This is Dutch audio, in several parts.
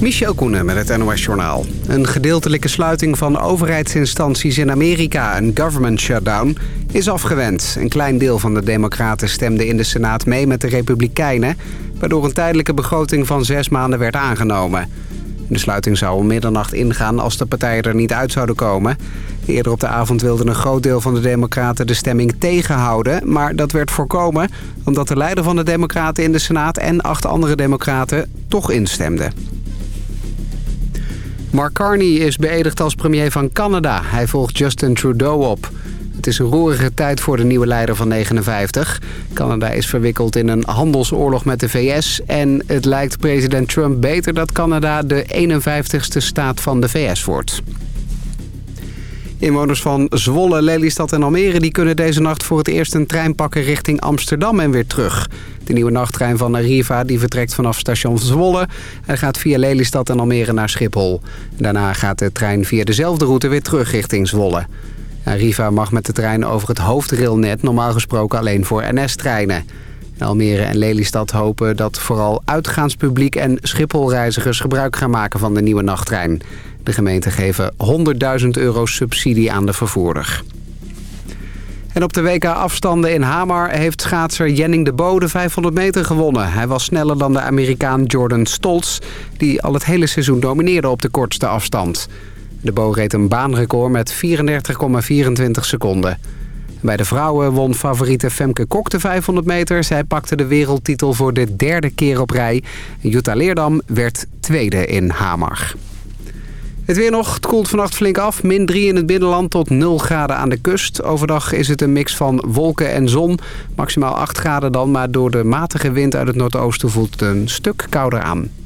Michel Koenen met het NOS-journaal. Een gedeeltelijke sluiting van overheidsinstanties in Amerika, een government shutdown, is afgewend. Een klein deel van de democraten stemde in de Senaat mee met de republikeinen... waardoor een tijdelijke begroting van zes maanden werd aangenomen. De sluiting zou om middernacht ingaan als de partijen er niet uit zouden komen. Eerder op de avond wilde een groot deel van de democraten de stemming tegenhouden... maar dat werd voorkomen omdat de leider van de democraten in de Senaat... en acht andere democraten toch instemden. Mark Carney is beëdigd als premier van Canada. Hij volgt Justin Trudeau op. Het is een roerige tijd voor de nieuwe leider van 59. Canada is verwikkeld in een handelsoorlog met de VS... en het lijkt president Trump beter dat Canada de 51ste staat van de VS wordt. Inwoners van Zwolle, Lelystad en Almere die kunnen deze nacht voor het eerst een trein pakken richting Amsterdam en weer terug. De nieuwe nachttrein van Arriva die vertrekt vanaf station Zwolle en gaat via Lelystad en Almere naar Schiphol. Daarna gaat de trein via dezelfde route weer terug richting Zwolle. Arriva mag met de trein over het hoofdrailnet normaal gesproken alleen voor NS-treinen. Almere en Lelystad hopen dat vooral uitgaanspubliek en Schipholreizigers gebruik gaan maken van de nieuwe nachttrein. De gemeenten geven 100.000 euro subsidie aan de vervoerder. En op de WK-afstanden in Hamar heeft schaatser Jenning de Bode 500 meter gewonnen. Hij was sneller dan de Amerikaan Jordan Stoltz... die al het hele seizoen domineerde op de kortste afstand. De Bo reed een baanrecord met 34,24 seconden. Bij de vrouwen won favoriete Femke Kok de 500 meter. Zij pakte de wereldtitel voor de derde keer op rij. Jutta Leerdam werd tweede in Hamar. Het weer nog. Het koelt vannacht flink af. Min 3 in het binnenland tot 0 graden aan de kust. Overdag is het een mix van wolken en zon. Maximaal 8 graden dan, maar door de matige wind uit het noordoosten voelt het een stuk kouder aan.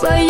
свои